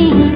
नहीं